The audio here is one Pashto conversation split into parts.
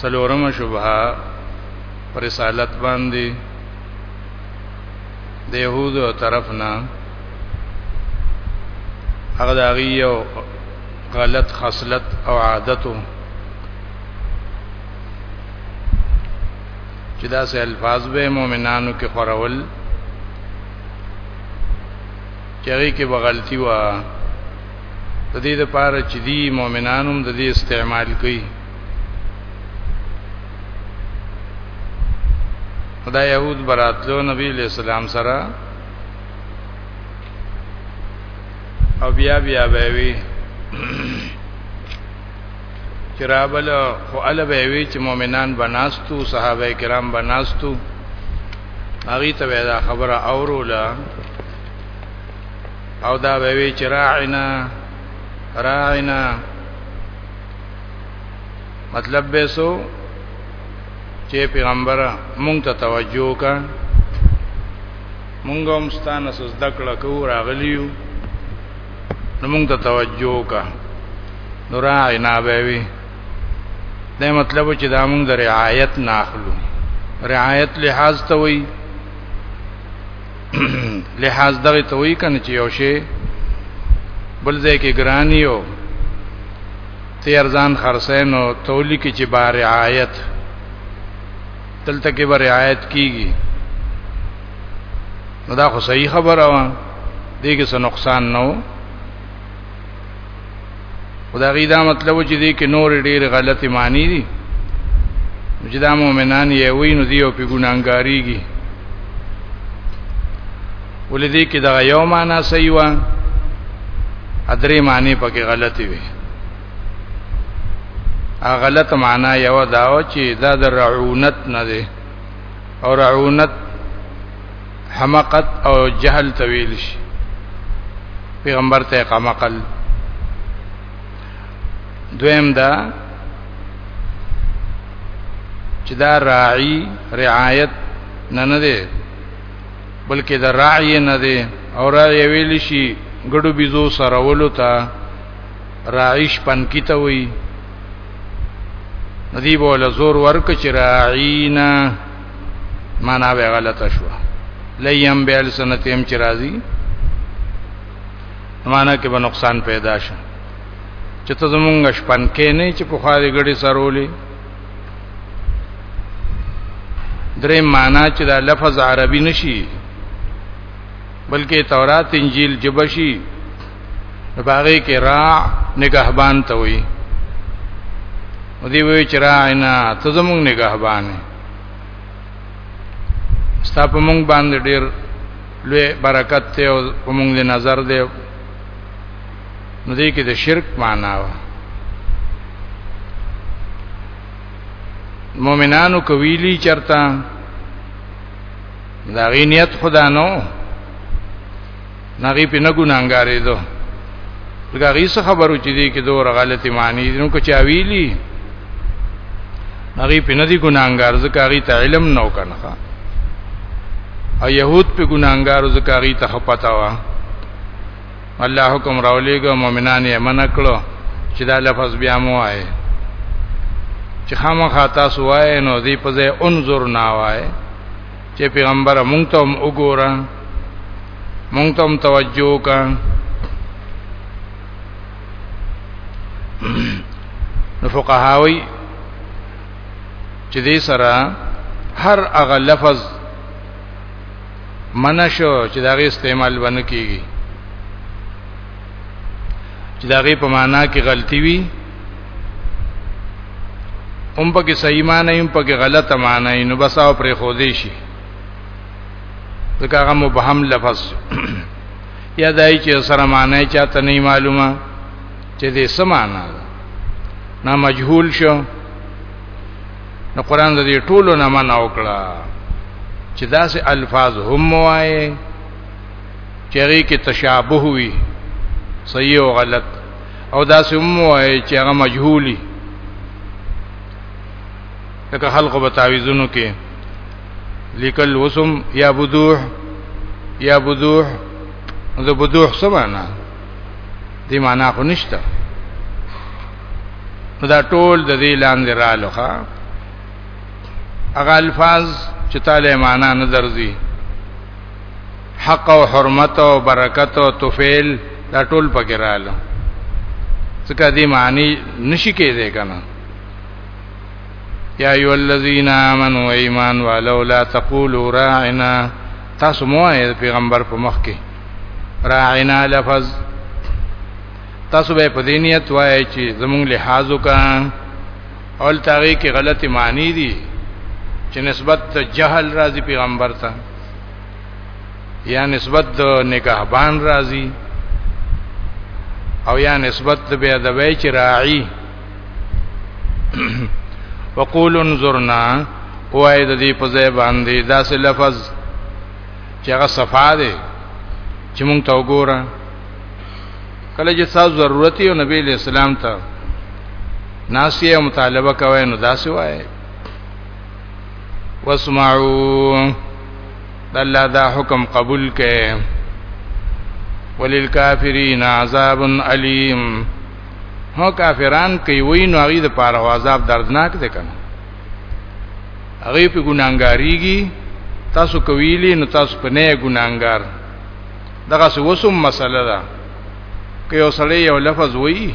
سلورم شبهه پر رسالت باندې د يهودو طرفنا هغه د هغه یو غلط خصلت او عادتو چې دا سه الفاظ به مؤمنانو کې خورول چېږي کې بغلطي وا د دې لپاره چې دی مؤمنانو د دې استعمال کوي دا يهود براتلو نبی له سلام سره او بیا بیا به وی چرابل خو ال به وی چې مؤمنان بناستو صحابه کرام بناستو هغه ته دا خبره اورولا او دا به وی چې راعنا راعنا مطلب به سو چې پیغمبر مونږ ته توجه وکړه مونږ هم ستانه سوز دکړه کو راغلیو نو مونږ ته توجه وکړه نو راعنا به وی دا مطلب چې دا مونږ د رعایت نه اخلو رعایت لحاظ ته وایي لحاظ دغه ته وی کنه چې یو شی بل ځای کې ګرانی او تیر ځان خرسین او تولی کې چې بار رعایت دلته کې بار رعایت کیږي نو دا خو صحیح خبره وه دې کې څه نقصان نه خدا غي دا مطلب چې دې کې نور ډېر غلطي معنی دي چې دا مؤمنان یې وی نو دی او په ګناګاریږي ولې دې کې دا یو معنا صحیح و ادرې معنی پکې غلطي وي ا غلط معنا یو دا و چې دا د رعونت نه دی او رعونت حماقت او جهل تویل شي پیغمبر ته قمقل دویم دا چې دا راعي رعایت نه نه دی بلکې دا راعي نه دی او راعي ویل شي ګډو بيزو سره ولو ته راعيش پن کیته وي ندی بوله زور ورک چې راعینا معنا به غلطه شو لیم به السنتهم چې راځي معنا کې به نقصان پیدا شي چې ته زمونږ شپن کې نه چې په خاري غړي سرولې درې معنا چې دا لفظ عربي نشي بلکې تورات انجیل جبشي باغې کې را نگهبان ته وي ودی وی چې را عینا ته زمونږ نگهبان ستا په مونږ باندې ډیر لوی برکت ته او په مونږ دې نظر دی نو دې کې د شرک معنا و مؤمنانو کویلی چرتا دا غی نیت خدا نو نغی په نه ګناګارې دو دا غي څه خبرو چې دي کې دوه غلطي معنی دي نو کو چا ویلی هغه په ندي ګناګار زکاري ته علم نو کنه او يهود په ګناګار زکاري ته پتا وا الله حکم راولېګو مؤمنان یې منع کړو چې دا لفظ بیا مو آئے چې خامخا تاسو وای نو دې په ځای انظر نا وای چې پیغمبر مونږ ته هم وګوره مونږ ته هم توجه وکړه نو فقهاوی چې دې سره هر هغه لفظ منشو چې داغه استعمال ونه کیږي چې داغه په معنا کې غلطي وي هم په کې صحیح معنی هم په کې غلطه معنی نو بس او پرې خو دې شي ځکه هغه مبهم لفظ یا دای چې سره معنی چاته نه معلومه چې دې سمانا نه مجهول شو نو قران دې ټولو نه معنا وکړه چې داسې الفاظ هم وایي چې هغه کې تشابه وي صحیح او غلط او دا سمو وای چې هغه مجهولی لکه خلقو په تعویذونو کې لیکل وسم یا بدوح یا بدوح دا بدوح څه معنا دې معنا خو نشته دا ټول د دې لاندې رالوخه هغه الفاظ چې تعالی معنا نه درځي حق او حرمت او برکت او طفیل دا ټول پکې رااله ځکه دې معنی نشي کېدای کنه یا ایو الذین آمنوا ایمان ولو لا تقولوا راعنا تاسو مو پیغمبر په مخ کې راعنا لفظ تاسو به په دې نیت وایي چې زموږ لحاظ وکړه اول تاغي کې غلطی معنی دي چې نسبت جهل راځي پیغمبر ته یا نسبت د نگهبان راځي او یا نسبت د بیا د وی چې راعي وقول انظرنا وای د دې په ځای باندې داسې لفظ چې هغه صفا دی چې مونږ ته وګوره کله چې تاسو ضرورت یو نبی له اسلام ته ناسیه مطالبه کوي نو داسې وای واسمعوا الله دا حکم قبول کئ وللکافرین عذاب الیم هو کافران کوي وینو هغه د پاره عذاب دردناک دي کنه هغه په ګناګاریږي تاسو کویلی نو تاسو په نه ګناګار دغه سوسم مسله ده که یو سړی یو لفظ وایي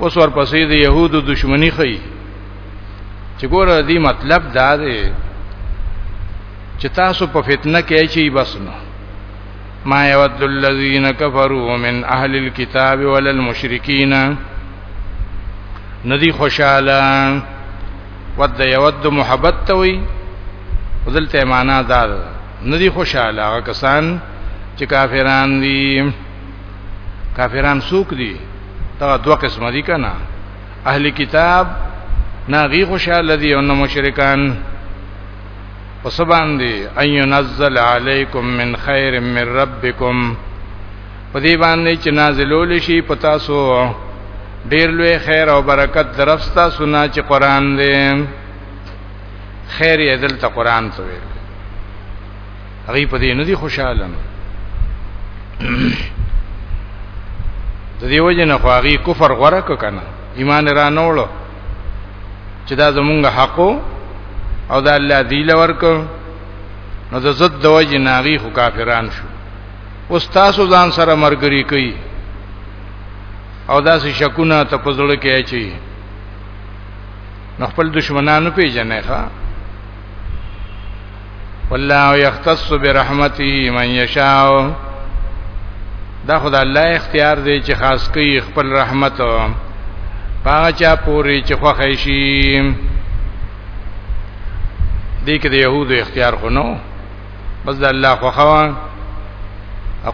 اوس ورپسې د يهودو دشمنی خي چې ګوره دې مطلب دا دی چې تاسو په فتنه کې چی بس نو ما يود الذين كفروا من اهل الكتاب ولا المشركين ندی خوشاله ود يود محبت توي ودلته معنا دا ندی خوشاله کسان چې کافران دي کافران سوق دي دا دوه قسم دي کنه اهل کتاب ناغي خوشاله دي او مشرکان وسبان دي ان ينزل عليكم من خير من ربكم په دې باندې چې نازلول شي پتا سو ډیر لوی خیر او برکت درفستا سنا چې قران دې خیر یې دلته قران ته ویل هغه په دې نه دي خوشاله نو د دې وجه نه خو هغه کفر غوړه ک کنه ایمان را نوړو چې دا زمونږ حق او دا الله دی لور کو نو د زد د وجه نه هغه خو کافران شو اوس تاسو ځان سره مرګري کوي او دا سې شکونه ته پزړه کې اچي نو خپل دشمنانو پیژنې ښا والله یختص برحمته من یشاء دا خدای الله اختیار دی چې خاص کوي خپل رحمت پاغه چا پوری چې خوښی شي دې کې د يهودو اختیار خو نو بس د الله خو خوا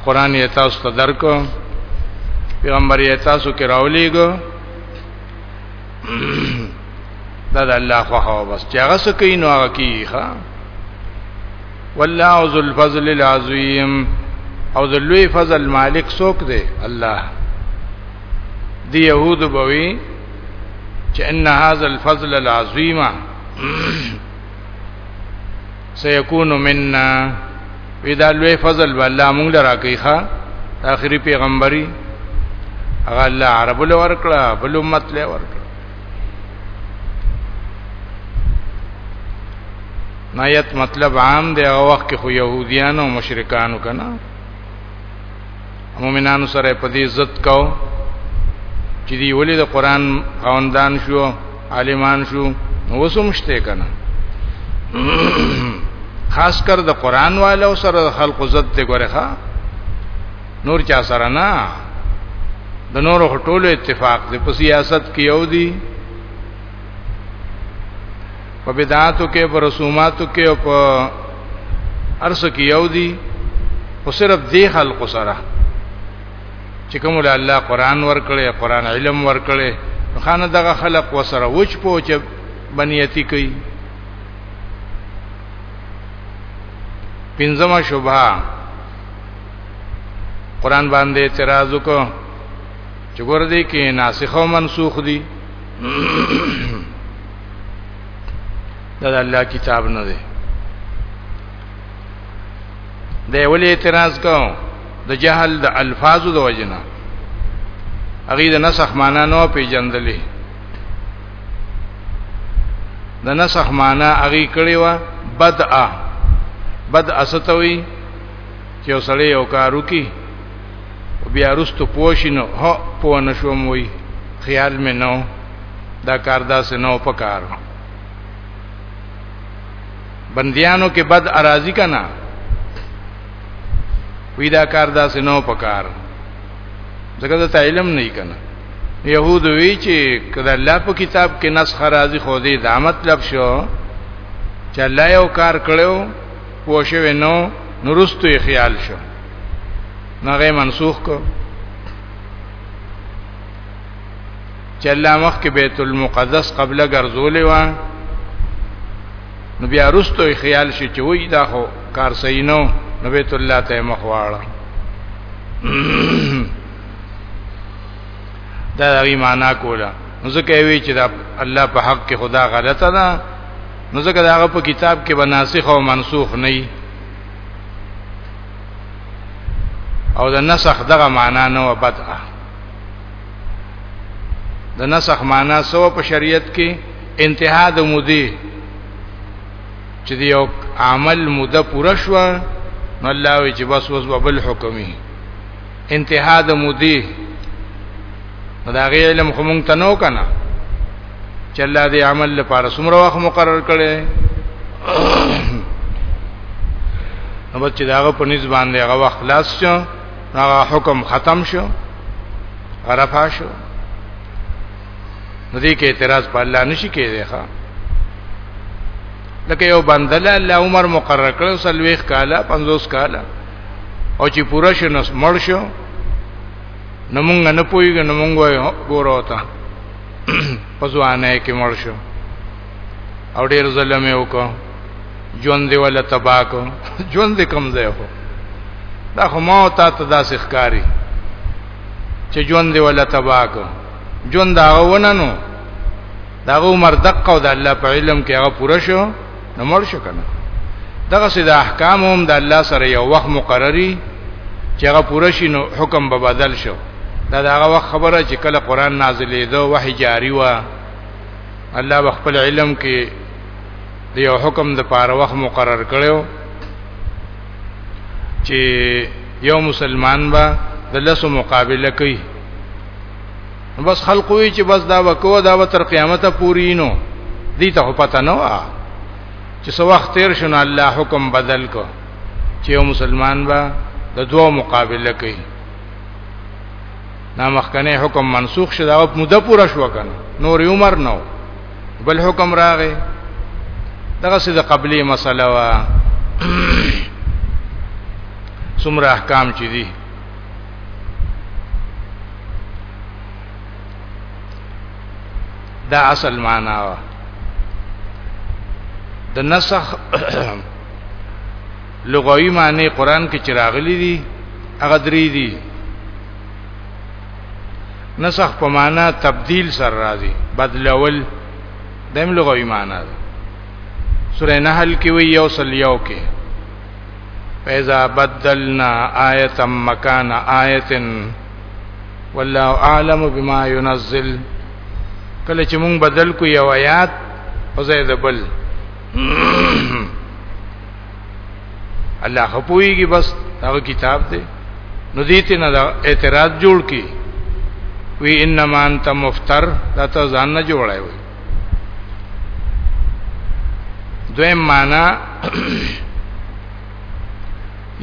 قرآن یې تاسو ته درکو پیغمبر یې تاسو کې راولېګو دا د الله خو هو بس چې هغه څه کوي نو هغه کوي ښا والله ذو الفضل العظیم او د لوی فضل مالک څوک دی الله دی يهود بوي چې ان هاذ الفضل العظیم سيكون منا ودا لوی فضل والله مونږ لرا کوي ښا اخري پیغمبري هغه الله عرب له ورکړه بل امت له ورکړه نایت مطلب عام دی هغه وخت کې خو يهوديان او مشرکانو کنه مؤمنانو سره په دې عزت کو چې دی ولې د قران خواندان شو عالمان شو نو وسمشته کنه خاص کر د قران والو سره خلق عزت ته ګوره ښا نور چا سره نه د نور ټولو اتفاق دی په سیاست کې یو دی په بدعاتو کې په رسوماتو کې او په ارس کې یو دي خو صرف دی خلق سره چې کوم له الله قران ورکړي قران علم ورکړي خانه دغه خلق وسره وچ پوچ بنیتی کوي پنځمه شوبه قران باندې اعتراض وکړو چې ګور دې کې ناسخ او منسوخ دي دا د الله کتاب نه دی دی ولې اعتراض کوم د جهل د الفاظو د وجنه هغه د نسخ معنا نه پیژندلې د نسخ معنا هغه کړي وا بدعه بدعه ستوي چې وسړی یو کارو کی بیا رستو پوښینو هو پوه نشوم وی خیال مې نو دا کار داسې نو پکار بندیانو کې بد اراضی کنا وی دا کار داسې نو پکار ځکه دا علم نه کنا يهود وی چې کله الله په کتاب کې نسخ راځي خو دې دا مطلب شو چې الله یو کار کړو پوه شوی نو نورستو یې خیال شو نغه منسوخ کو چې الله مخ کې بیت المقدس قبله ګرځولې و نو بیا رستو یې خیال شي چې وای دا خو کار صحیح نو نو بیت الله ته مخ واړه دا غي معنا کوله ځکه وی چې دا الله په حق کې خدا غلطه ده نو ځکه دا هغه په کتاب کې به ناسخ او منسوخ نه وي او د نسخ دغه معنا نه و بدعه د نسخ معنا سو په شریعت کې انتها د مودي چې دی یو عمل موده پوره شو نو الله وی چې بس اوس بل حکمي انتها د مودي دا غي علم خو مونږ ته نو کنه چې الله دې عمل لپاره څومره وخت مقرر کړي نو بچی داغه په نس باندې هغه وخت خلاص شو هغه حکم ختم شو عرفا شو نو دې کې اعتراض په الله نشي کېږي ښا لکه یو بندل الله عمر مقرر کړو سلويخ کاله 50 کاله او چې پوره شو نو مړ شو نو مونږ نه پويګو نو مونږ ګورو ته پزوانه کې مړ شو او ډیر ظلم یې وکړ ژوند دی ولا تبا کو ژوند دې کم ځای هو دا خو ما او تا ته داسې ښکاری چې ژوند دی ولا تبا کو ژوند هغه وننو دا عمر دقه او د الله په علم کې هغه پوره شو نو مړ شو کنه دغه سید احکام هم د الله سره یو وخت مقرري چې هغه پوره شي نو حکم به بدل شو دا دغه وخت خبره چې کله قران نازلې ده وحي جاری و الله بخپل علم کې د یو حکم د پاره وخت مقرر کړو چې یو مسلمان به د لسو مقابله کوي نو بس خلق وی چې بس دا وکوه دا به تر قیامت پوری نو دي ته پته نه وا چې سو وخت تیر شنو الله حکم بدل کو چې یو مسلمان با د دوه مقابله کوي نا مخکنه حکم منسوخ شوه دا مده پوره شو کنه نور عمر نو بل حکم راغی دغه څه د قبلي مسله وا سمره احکام چي دي دا اصل معنا وا د نسخ لغوي معنی قران کې چراغلي دي هغه درې دي نسخ په معنا تبديل سر راځي بدلول دیم لغوي معنا ده سورہ نحل کې وی یو سل یو کې فاذا بدلنا آیه مکان آیه والله اعلم بما ينزل کله چې مونږ بدل کو یو آیات او زید بل الله خپويږي بس هغه کتاب دی نو دې ته نه اعتراض جوړ کی وی انما انت مفتر دا ته ځان نه جوړای وي دویم معنا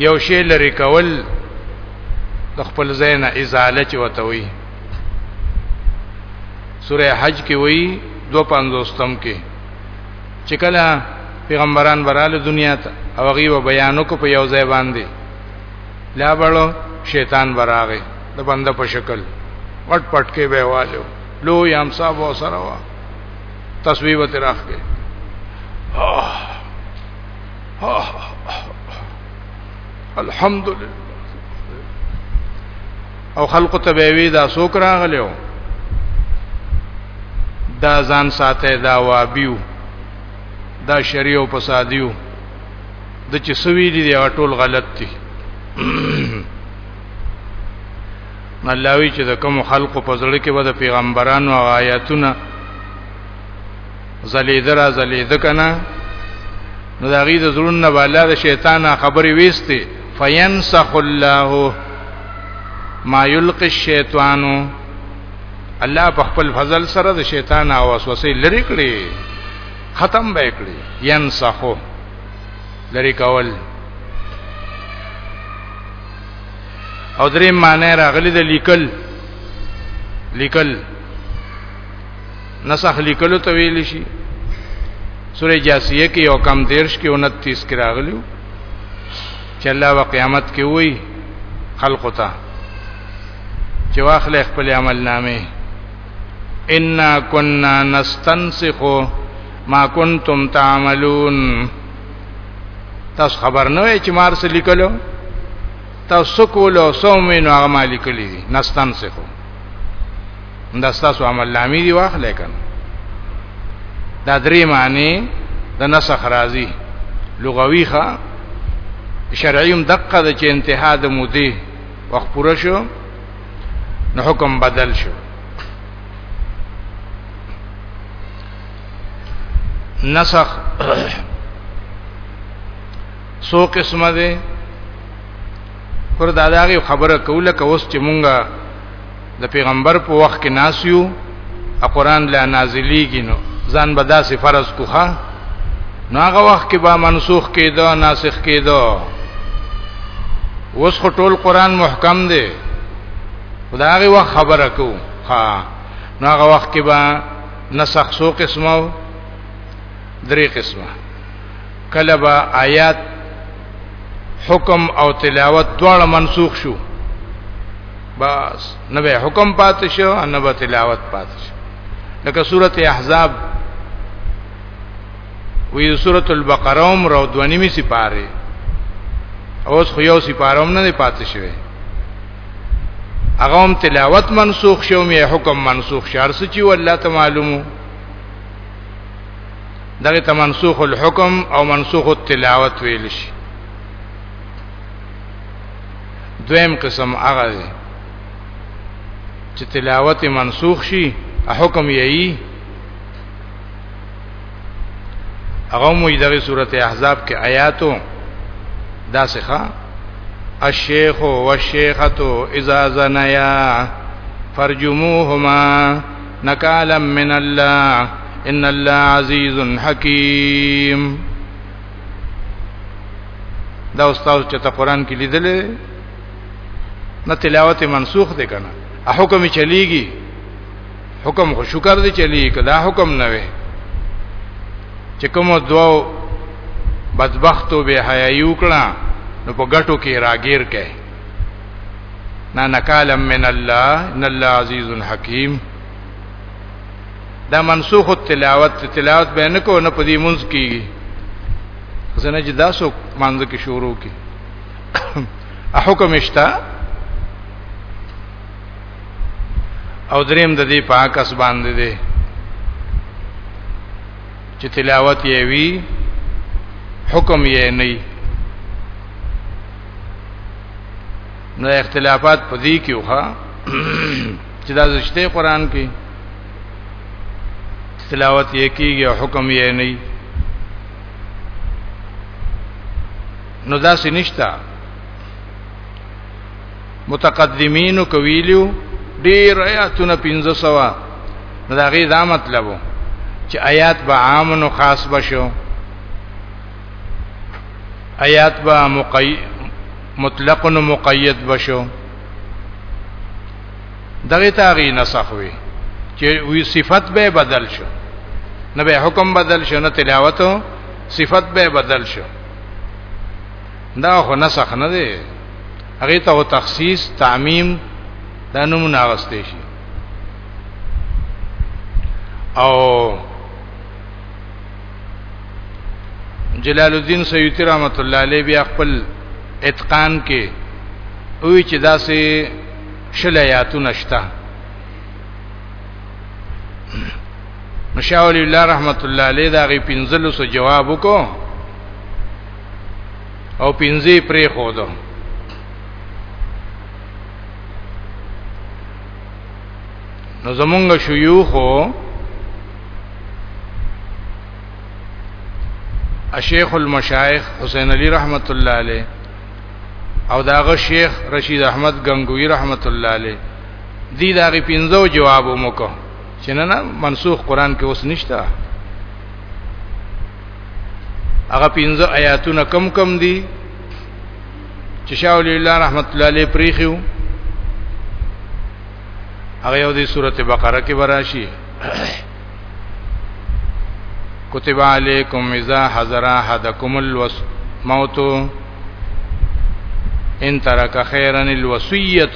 یو شی لري کول د خپل زینه ازاله چې وته وي سوره حج کې وایي 250 تم کې چې کله پیغمبران براله دنیا ته او غي و بیانو کو په یو ځای باندې لا بړو شیطان براغه د بنده په شکل پټ پټ کې به والو لو یم صاحب وسره وا تسبیح وته راخې الحمدلله او خلق ته به وی دا سوک راغلو دا ځان ساته دا وابیو دا شریعو پسادیو د چې سوي دي ټول غلط دي الله وی چې د کوم خلق په ځړ کې به د پیغمبرانو آیاتونه زلیدرا زلید کنا نو دا غي د زړون نه بالا د شیطان خبرې وېستي فینسخ الله ما یلقي الشیطان الله په خپل فضل سره د شیطان او وسوسه لری کړی ختم به کړی ینسخو لری کول او درې معنی راغلي د لیکل لیکل نسخ لیکلو ته ویل شي سورې جاسیه کې یو کم دیرش کې 29 کې راغلي چې الله په قیامت کې وایي خلق ته چې واخلې خپل عمل نامه ان كنا نستنسخ ما كنتم تعملون تاسو خبر نه وای چې مار څه لیکلو تاسو کولو سومې نو هغه ما لیکلي دي نستان څه خو دا تاسو عمل نامې دی واخلې کنه دا درې معنی د نسخ راځي لغوي ښه شرعي هم دقه د چې انتها د مودي وخت پوره شو نو حکم بدل شو نسخ سو قسمه ده پر دا دغه خبره کوله کوس چې مونږه د پیغمبر په وخت کې ناسیو ا قران لا نازلېږي نو ځان به داسې فرض کوخه نو هغه وخت کې به منسوخ کېده ناسخ کېده اوس خو ټول قران محکم دی خدای هغه وخت خبره کو ها نو هغه وخت کې به نسخ سو قسمه درې قسمه کله با آیات حکم او تلاوت دواړه منسوخ شو بس نه به حکم پاتې شو نه به تلاوت پاتې شو لکه سوره احزاب وی سوره البقره هم راو دونیمه سپاره اوس خو یو سپاره هم نه پاتې شوی هغه هم تلاوت منسوخ شو می حکم منسوخ شار سچي والله ته معلومو دغه ته منسوخ الحکم او منسوخ التلاوت ویل شي دویم قسم هغه دی چې تلاوت منسوخ شي حکم یې هغه مو دغه سورته احزاب کې آیاتو دا څخه الشیخ والشیخه اذا زنیا فرجموهما نکالا من الله ان الله عزیز حکیم دا استاد چې ته قران کې لیدلې نه تلاوت منسوخ دی کنه حکم چلیږي حکم خو شکر دی چلی کدا حکم نه وي چې کوم دوه بدبختو به حیایو کړه نو په ګټو کې راګیر کړي نا نکالم من الله ان الله عزیز حکیم دا منسوخ التلاوت تلاوت به نه کو نه پدی منځ کیږي زنه چې داسو منځ کې شروع کی حکم اشتا او دریم د دې پاکس باندې دی چې تلاوت یې وی حکم یې نه نو اختلافات پدې کې وخا چې دا زشته قران کې تلاوت یې کیږي او حکم یې نه نو دا سې نشتا متقدمینو کویلیو ډیر آیاتونه 1500 نو دا غي دا مطلب چې آیات به عام نو خاص بشو آیات به مقید مطلق نو مقید بشو دغه تاغي نسخ وي چې وی صفت به بدل شو نه به حکم بدل شو نه تلاوت صفت به بدل شو دا خو نسخ نه دی هغه ته او تخصیص تعمیم د نمونه اغستې شي او جلال الدین سیوطی رحمت الله علیه بیا خپل اتقان کې وی چې داسې شل آیاتونه شته مشاول الله رحمت الله علیه دا غي پنځلو سو جواب وکړو او پنځه پرې خو ده نو زمونږ شيوخ الشيخ المشايخ حسين علي رحمت الله عليه او داغه شیخ رشید احمد غنگوی رحمت الله علیه دی داغه پینځو جواب ومکو چې نه نه منسوخ قران کې اوس نشته هغه پنځه آیاتونه کم کم دي چې شاه ولی الله رحمت الله علیه پریخیو هغه یو دی سورته بقره کې براشي کتب علیکم اذا حضر احدکم الوس موت ان ترک خیرا الوصیه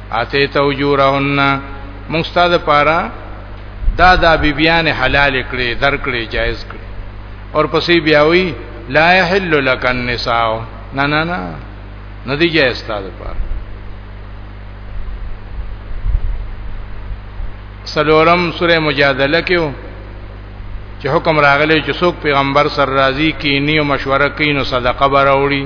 اته توجورهن موږ ستاسو لپاره دا دا بیبیان حلال کړي درکړي جایز کړي اور پسې بیا وی لا یحل لک النساء نه نه نه نه دی جایز ستاسو لپاره سلورم سوره مجادله کې چې حکم راغلی چې څوک پیغمبر سر راضی کینی او مشوره کینو صدقه براوړي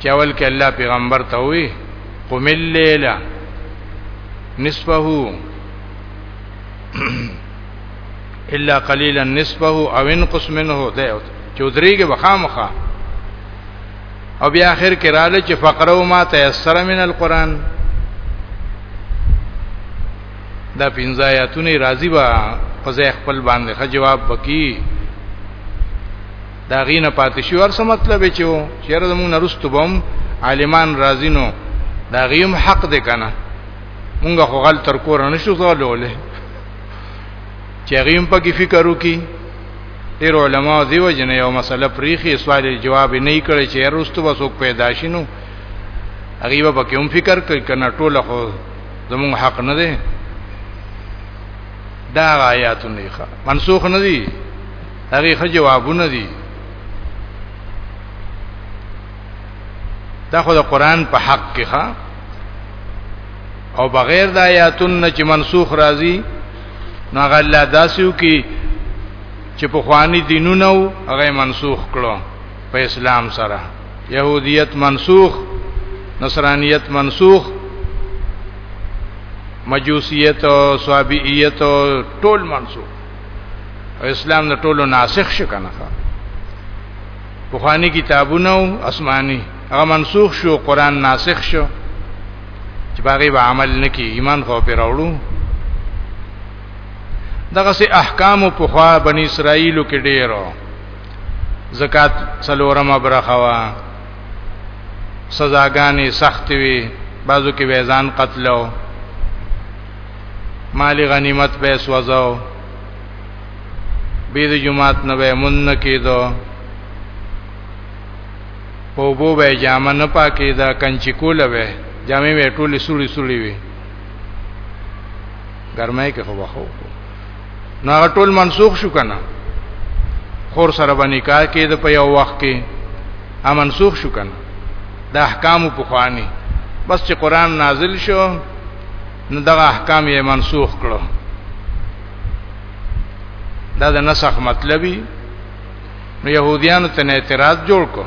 چې اول کې الله پیغمبر ته وی قم الليل نصفه الا قليلا نصفه او انقص منه ده چودري کې بخامخه او بیا اخر کې رااله چې فقره ما تيسر من القران دا پنځه آیاتونه راضی با په ځای خپل باندې خ جواب بکی دا غینه پاتې شو ورسره مطلب چې و چیرې زموږ نرستو بم عالمان راضینو دا غیم حق دی کنه مونږ خو غل تر کور نه شو زولوله چې غیم په کې فکر وکي ډیر علما دیو جن یو مسله پریخي سوال جواب نه کړي چې ورستو وسوک پیدا شینو هغه به کوم فکر کوي کنه ټول خو زموږ حق نه دی دا آیاتونه ښه منسوخ نه دي هغه خو جوابونه دي دا خو د قران په حق کې ښا او بغیر د آیاتونو چې منسوخ راځي نو هغه الله داسیو کې چې په خواني دینونه او هغه منسوخ کړو په اسلام سره يهوديت منسوخ نصرانيت منسوخ مجوسیت او صابئیت ټول منسوخ او اسلام د ټولو ناسخ شو کنه بخانی کتابونه او آسماني هغه منسوخ شو قران ناسخ شو چې باغی به عمل نکي ایمان خو پر راوړو دغه سي احکام او پخوا بنی اسرائیلو کې ډیرو زکات څلورم برخه وا سزاګانې سخت وي بعضو کې ویزان قتلو مالی غنیمت به سوځاو بيد جمعات نه به مون نه کېدو په بو به جامه نه پاکې دا کنچی کوله به جامې به ټولې سړې سړې وي ګرمای کې خو بخو نو هغه ټول منسوخ شو کنه خور سره به نکاح کې د په یو وخت کې ا منسوخ شو کنه د احکام په خواني بس چې قران نازل شو نو دغه احکام یې منسوخ کړو دا د نسخ مطلبي نو يهوديانو ته اعتراض جوړ کړ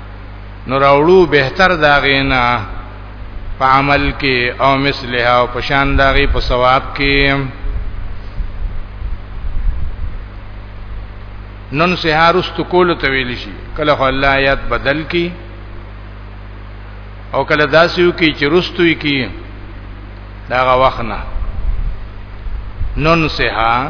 نو راوړو بهتر دا غینا په عمل کې او مثلها او پشان دا غي په ثواب کې نن سهار است کول ته ویل شي کله الله یاد بدل کی او کله داسیو کی چې رستوي کی دا غوښنه نن سهار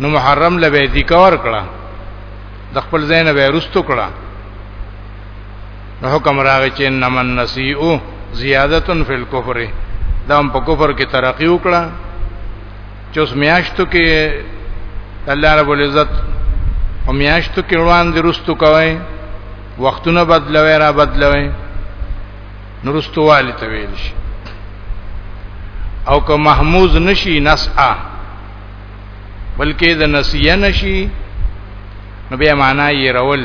نو محرم له به ذکر کړه د خپل زین به رستو کړه نو حکم راغی چې نمن نسیو زیادتن فی الکفر دا هم په کفر کې ترقی وکړه چې اوس میاشتو کې الله رب العزت او میاشتو کې وړاندې رستو کوي وختونه بدلوي را بدلوي نورستو والی ته ویل شي او که محموز نشي نسعه بلکې د نسیه نشي نو بیا معنا یې رول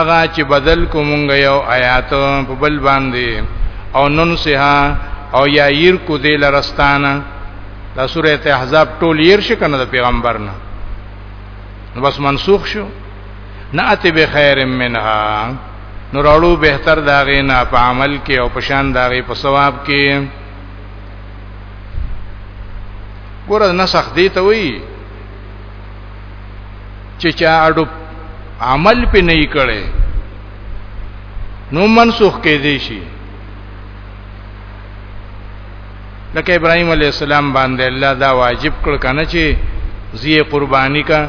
اغا چې بدل کومږ یو آیات په بل باندې او نن سها او یا ير کو دې لرستانه دا سوره احزاب ټول ير شي کنه د پیغمبر نه نو بس منسوخ شو نعت بخیر منها نورالو بهتر داغه نه په عمل کې او پشان داغه په ثواب کې ګور نسخ دی ته وی چې چا اډو عمل په نه کړي نو منسوخ کې دی شي لکه ابراهيم عليه السلام باندې الله دا واجب کړ کنه چې زی قرباني کا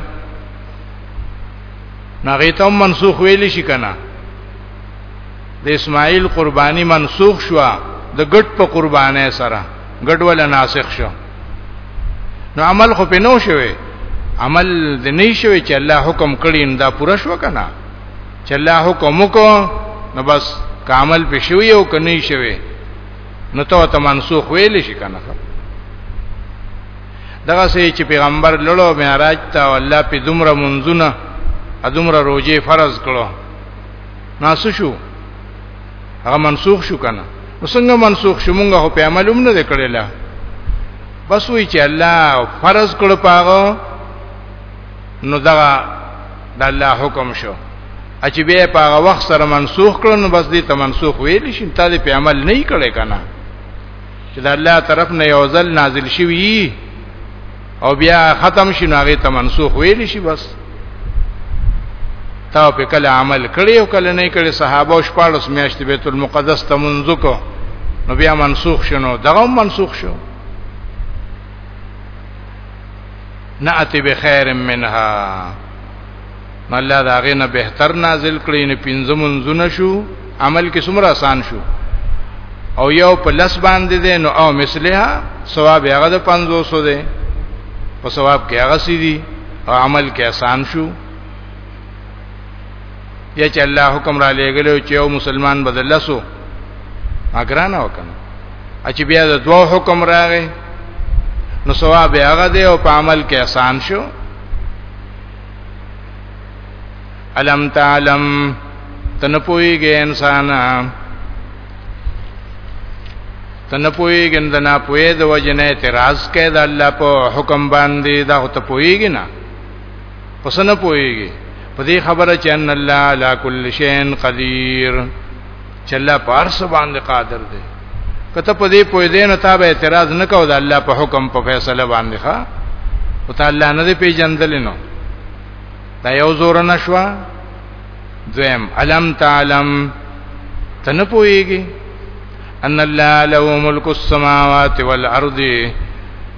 نغه ته منسوخ ویل شي کنه د اسماعیل قربانی منسوخ شو د ګډ په قربانه سره ګډ ولا ناسخ شو نو عمل خو په نو شوی عمل د نه شوی چې الله حکم کړی دا پوره شو کنه چې الله حکم وکړو نو بس کامل په شوی او کني شوی نو ته ته منسوخ ویل شي کنه دغه سي چې پیغمبر لړو معراج ته الله په دومره منځونه ادمره روزي فرض کړو ناسو شو هغه منسوخ شو کنه نو څنګه منسوخ شو مونږه په عمل هم نه کړی لا بس وی چې الله فرض کړ پاغه نو دا د الله حکم شو چې به په هغه وخت سره منسوخ کړو نو بس دې ته منسوخ ویل شي ته دې په عمل نه کړي کنه چې د الله طرف نه یو ځل نازل شوی او بیا ختم شي ناغه ته منسوخ ویل شي بس تا په کله عمل کړی او کله نه کړی صحابه او شپارس میاشتې بیت المقدس ته منځو کو نو بیا منسوخ شنو دغه منسوخ شو نأتی بخیر منها الله دا غي نه بهتر نازل کړي نه پنځه منځونه شو عمل کې څومره آسان شو او یو په لس باندې ده نو او مثلها ثواب هغه د 500 ده په ثواب کې هغه سي دي او عمل کې آسان شو یا چې الله حکم را لېګلو چې یو مسلمان بدل لسو اګرانه وکنه اچ بیا د دوه حکم راغی نو ثواب هغه دی او په عمل کې آسان شو علم تعلم تن پويږي انسان تن پويږي د نه پوي د وجنه اعتراض کوي د الله په حکم باندې دا ته پويږي نه پس نه پويږي په دې خبره چې ان الله علی کل شیء قدیر چې الله په هر څه باندې قادر دی کته په دې پوی دین ته به اعتراض نکاو د الله په حکم په فیصله باندې ښا او ته الله نه پیژندل نو دا یو زور نشوا دویم علم تعلم تنه پویږي ان الله له ملک السماوات والارض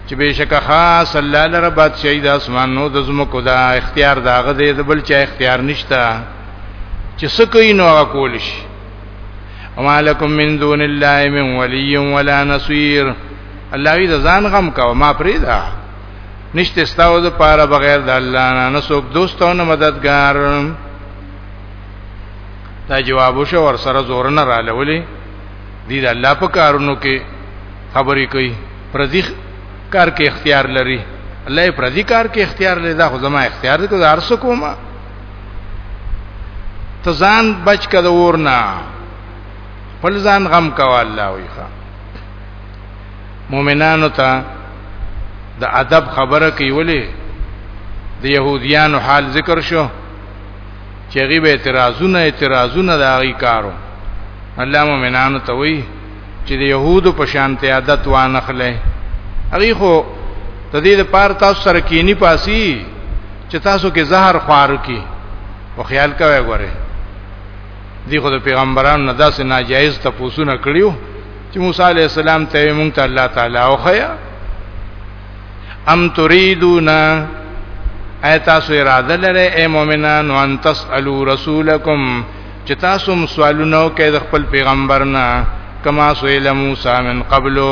چې بشک خاص الله لره بادشاہي د اسمانو د زمکو دا اختیار داغه دی د بل چا اختیار نشته چې سکه نو هغه کول شي وما لكم من دون الله من ولي ولا نصير الله دې ځان غم کا ما پریدا نشته ستاو د پاره بغیر د الله نه نسوک دوست او مددگار دا جواب وشو ور سره زور نه را لولي دې د الله په کارونو کې خبرې کوي پردي کار کې اختیار لري الله پردي کار کې اختیار لري دا خو زما اختیار دی کو دا ارس کومه ته ځان بچ کړه ورنا خپل ځان غم کوا الله ویخه مؤمنانو ته د ادب خبره کوي ولی د يهوديانو حال ذکر شو چې غیب اعتراضونه اعتراضونه دا غي کارو الله مؤمنانو ته وی چې د يهودو په شان ته عادت وانخله هغه خو د دې لپاره تاسو سره کینی پاسي چې تاسو کې زهر خوارو کې او خیال کوي غره دی خو د پیغمبرانو نه داسې ناجایز تپوسونه کړیو چې موسی علی السلام ته مونږ ته الله تعالی او خیا ام تريدون اي تاسو اراده لرئ اي مؤمنان ان تسالو رسولکم چې تاسو مسوالونه کوي د خپل پیغمبرنا کما سئل موسی من قبلو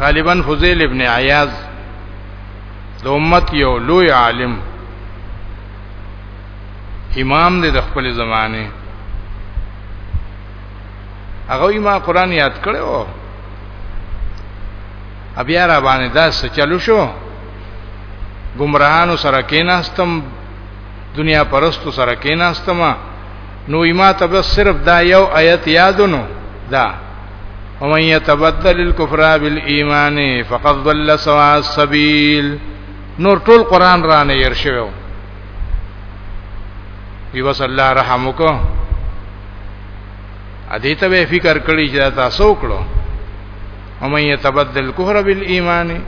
غالبا فضیل ابن عیاض د امت یو لوی عالم امام دی د خپل زمانه هغه ما قران یاد کړو بیا را باندې دا څه چلو شو گمراهانو سره کېناستم دنیا پرستو سره کېناستم نو ما ته بس صرف دا یو آیت یادونو دا ومن يتبدل الكفر بالایمان فقد ضل سواء السبيل نور ټول قران را نه ير شوو دی وس الله رحم وکړه ا دې ته به فکر کړی چې تاسو کړو ومن يتبدل الكفر بالایمان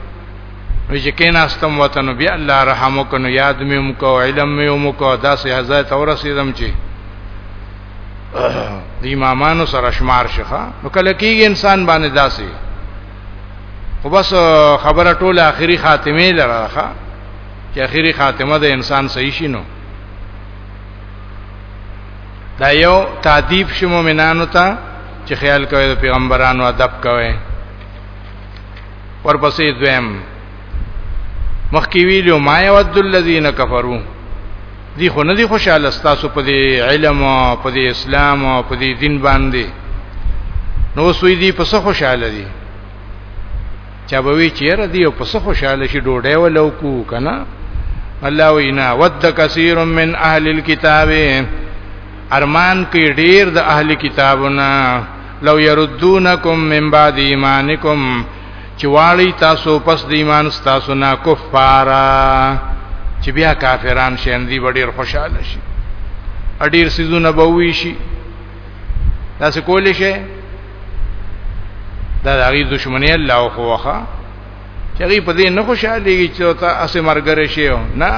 نو چې کیناستم وطن بیا الله رحم وکنو یاد مې هم کو علم مې هم کو داسې هزای تور رسیدم چې د امامانو سره شمار شخه نو کله کېږي انسان باندې داسې خو بس خبره ټوله اخري خاتمه لره چې اخري خاتمه د انسان صحیح شینو دا یو تعذیب شې مؤمنانو ته چې خیال کوي د پیغمبرانو ادب کوي ورپسې دویم مخکې ویلو ما یود الذین کفروا دی خو نه دی خوشاله ستاسو په دې علم او په دې اسلام او په دې دین باندې نو سوی دی په څه خوشاله دي چا به وی چیرې دی او په څه خوشاله شي ډوډۍ ولو کو کنه الله وینا ود کثیر من اهل الكتاب ارمان کې ډیر د اهل کتابونه لو يردونکم من بعد ایمانکم چې واړی تاسو پس د ایمان تاسو نه کفارا چې بیا کافران شین دی وړي خوشاله شي اډیر سيزونه بووي شي تاسو کولې شي دا د هغه دشمنی الله خوخه چې هغه په دې نه خوشاليږي چې ته اسه مرګره شي نه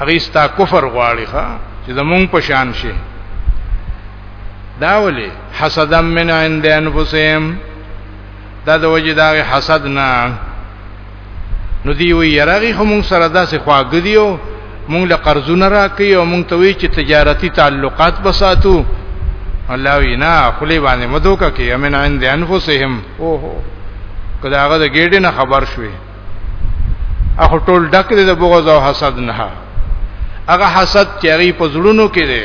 هغه ستا کفر غواړي ښا چې زمونږ په شان شي دا ولي حسدم من عند انفسهم دا د وجه دا حسد نه نو دی وی یراغي هم سره داسې خواګدیو مونږ له قرضونه راکې او مونږ ته وی چې تجارتی تعلقات بساتو الله وینا خلی باندې مدو کا کې امن عند انفسهم اوهو کله هغه د ګېډې نه خبر شوي اخو ټول ډک دي د بغض او حسد نه هغه حسد چې هغه په زړونو کې دی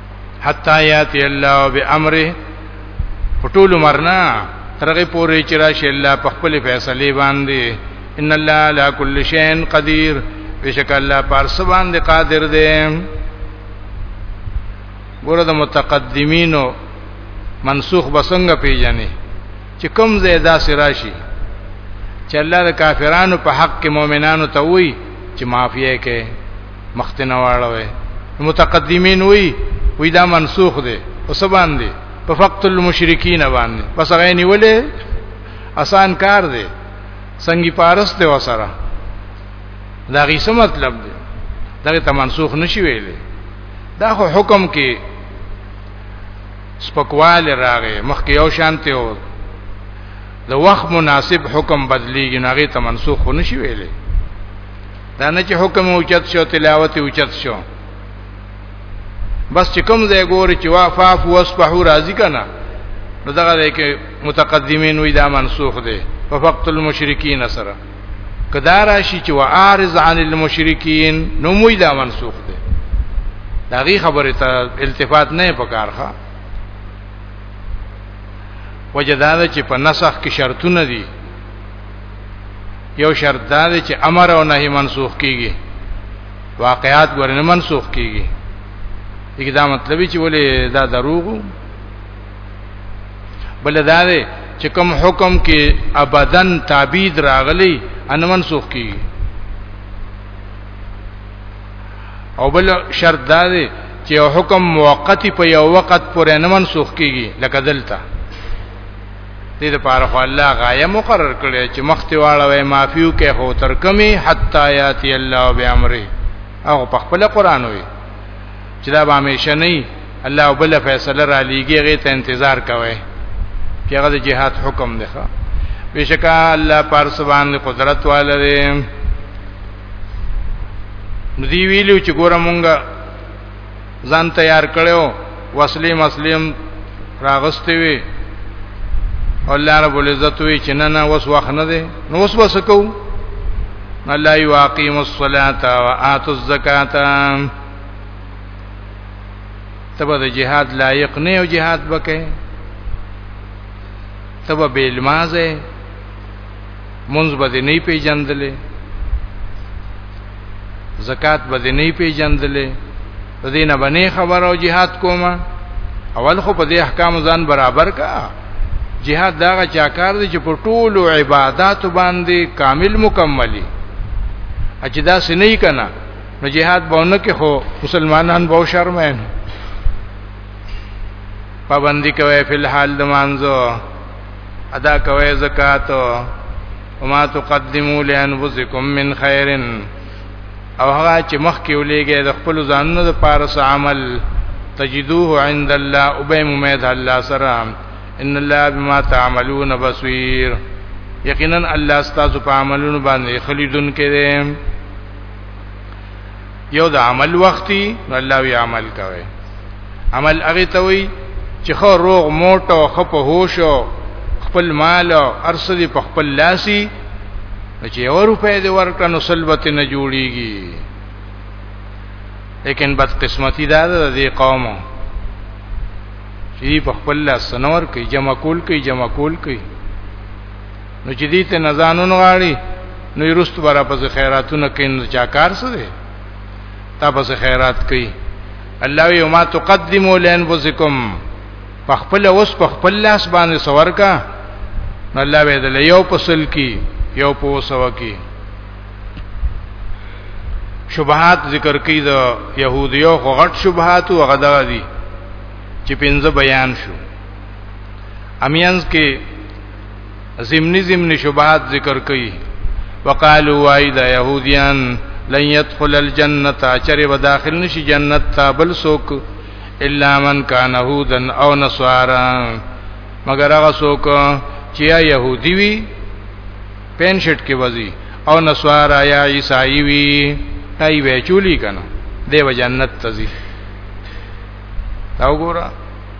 حتا یاتی الله بامره پټول مرنا ترغه پوری چې راشي الله په خپل فیصله باندې ان الله علی کل شیء قدیر بشک الله پارس باندې قادر دی ګوره د متقدمینو منسوخ بسنګ پیژنې چې کوم ځای داسې راشي چې الله د کافرانو په حق کې مؤمنانو ته وایي چې معافیه کې مخته نه واړوي متقدمین وی وی دا منسوخ دی او سبان دی په فقط المشرکین باندې پس غي نیولې آسان کار دی څنګه پارس دی وسره دا غي څه مطلب دی دا ته منسوخ نشي ویلې دا خو حکم کې سپکوال راغې مخکې یو شانته و د وخت مناسب حکم بدلیږي ناغه ته منسوخ نشي ویلې دا نه چې حکم اوچت شو تلاوت اوچت شو بس چې کوم ځای ګوري چې وافاف واسبحوا راضی کنا نو دغه دی کې متقدمین وی دا منسوخ دی په فقط المشرکین سره کدا راشي چې وارز عن المشرکین نو موی دا منسوخ دی دا غي خبره ته التفات نه پکارخه وجداده چې په نسخ کې شرطونه دي یو شرط دا دی چې امر او نهي منسوخ کیږي واقعات ورنه منسوخ کیږي دغه دا مطلب چې ولې دا دروغ بل دا دی چې کوم حکم کې ابدن تعبید راغلی ان منسوخ کیږي او بل شرط دا دی چې حکم موقتی په یو وخت پورې نه منسوخ کیږي لکه دلته دې لپاره خو الله غایه مقرر کړی چې مخته واړه وای معافیو کې هو تر کمی حتا یاتی الله بامره او په خپل قران وي چې دا به همیشه نه الله بل فیصله را لیږي غي ته انتظار کوي چې هغه د جهاد حکم دی ښا بشکا الله پر سبحان قدرت والره ندی ویلو چې ګورمونګه ځان تیار کړو وسلې مسلم راغستې وي الله رب العزت وی چې نه نه وس وخت نه دی نو وس وس کو الله یقیم الصلاۃ و آتوا الزکات تبه د جهاد لایق نه او جهاد وکې تبه به المازه منځ به دې نه پیژندلې زکات به دې نه پیژندلې د دې نه باندې خبر او jihad کومه اول خو په دې احکام ځان برابر کا jihad داغه چا کار دی چې په ټولو عبادت باندې کامل مکملي اچ دا سنې کنا نو jihad باندې کې خو مسلمانان به شرماین پابندی کوي فل حال د مانځو ادا کوي زکات وما تقدموا لانفسکم من خیر او هغه چې مخکې ولېږي د خپل ځانونو د پارس عمل تجدوه عند الله او به امید الله سره ان الله بما تعملون بصير یقینا الله ستاسو په عملونو باندې خلیدون کړي یو د عمل وختي نو الله وی عمل کوي عمل هغه ته وی چې خو روغ موټو خپ هوش خپل مال او ارس دی په خپل لاسي چې یو روپې دی ورکړه نو سلبت نه جوړیږي لیکن بد قسمتی دا ده د قومو چې په خپل لاس سنور کوي جمع کول کوي جمع کول کوي نو چې دې ته نزانون غاړي نو یرست برا پس خیراتونه کین چا کار څه دی تا پس خیرات کوي الله یو ما تقدمو لانفسکم پخپل اوس پخپل لاس باندې سور کا الله به دل یو پسل کی یو پوسو کی شبهات ذکر کوي د يهوديو خو غټ شبهات او غدا دي چې پنځه بیان شو امینز کې زمنی زمنی شبهات ذکر کړي وقالو وای دا يهوديان لن يدخل الجنه چرې و داخل نشي جنت ته بل سوک الا من کان هودا او نصارا مگر هغه سوک چې یا يهودي وي پینشټ کې وځي او نصارا یا عیسائی وي ای وې چولی کنه دیو جنت ته ځي دا وګوره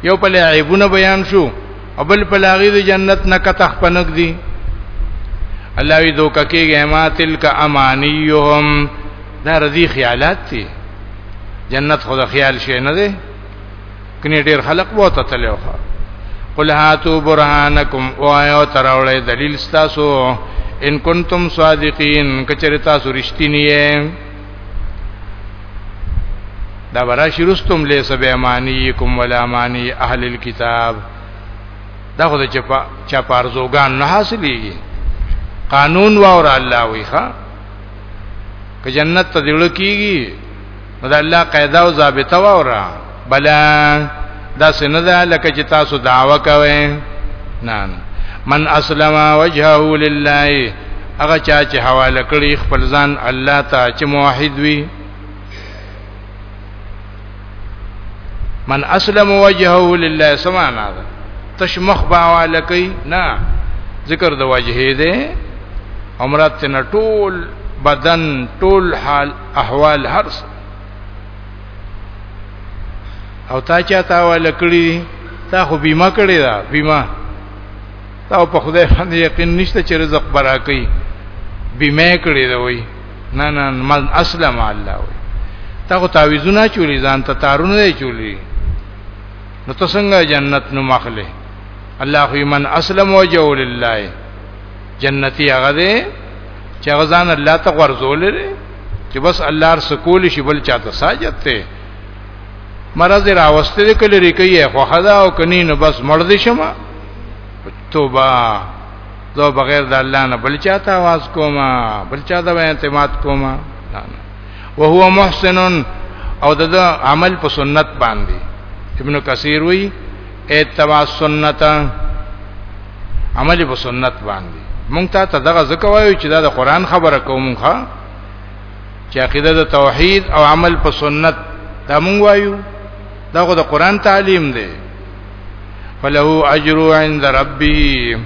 یو په عیبونه بیان شو او بل په لاغي د جنت نه کتخ پنک دي الله وی دوک کېږي ما تلک امانیهم دا رضی خیالات دي جنت خو د خیال شي نه دي کني ډیر خلق وو ته تلو قل هاتو برهانکم او ایو تراولې دلیل تاسو ان کنتم صادقین کچره تاسو رښتینی یې دا برا شرستم لیس به امانیکم ولا امانی اهل الكتاب دا خو چې په چا پارزوګان نه حاصلېږي قانون واور الله وی ښا که جنت ته دړ کیږي نو د الله قاعده او ضابطه واورا بلا دا سندا لکه چې تاسو دعوه کوئ نه نه من اسلم وجهه لله هغه چا چې حواله کړی خپل ځان الله ته چې موحد وي من اسلم وجهه لله سمعنا ده تشمخ باواله کوي نه ذکر د وجهه ده عمرات نه ټول بدن ټول حال احوال هر څه او تا چا تا ول کړی تا خو بیمه کړی دا بیمه تا په خدای باندې یقین نشته چې رزق برا کوي بیمه کړی دا وای نه نه من اسلم الله وای تا خو تعویذونه چولی ځان ته تارونه چولی نو ته څنګه جنت نو مخله الله خو من اسلم وجه لله جنتی هغه دی چې هغه ځان الله ته ورزول لري چې بس الله رس کول شي بل چاته ساجت ته مرز راوسته دې کله ریکي خو خدا او کني نو بس مړ دي شمه توبه زه بغیر د الله نه بل چاته आवाज کوم بل چاته اعتماد کوم او هو محسن او د عمل په سنت باندې ابن کثیر وی اتباع سنت عمل په سنت باندې مونږ ته تدغه ځکه وایو چې دا د قران خبره کومخه چې عقیده د توحید او عمل په سنت دا مونږ وایو دا خو د قران تعلیم دی فله اجر عند ربه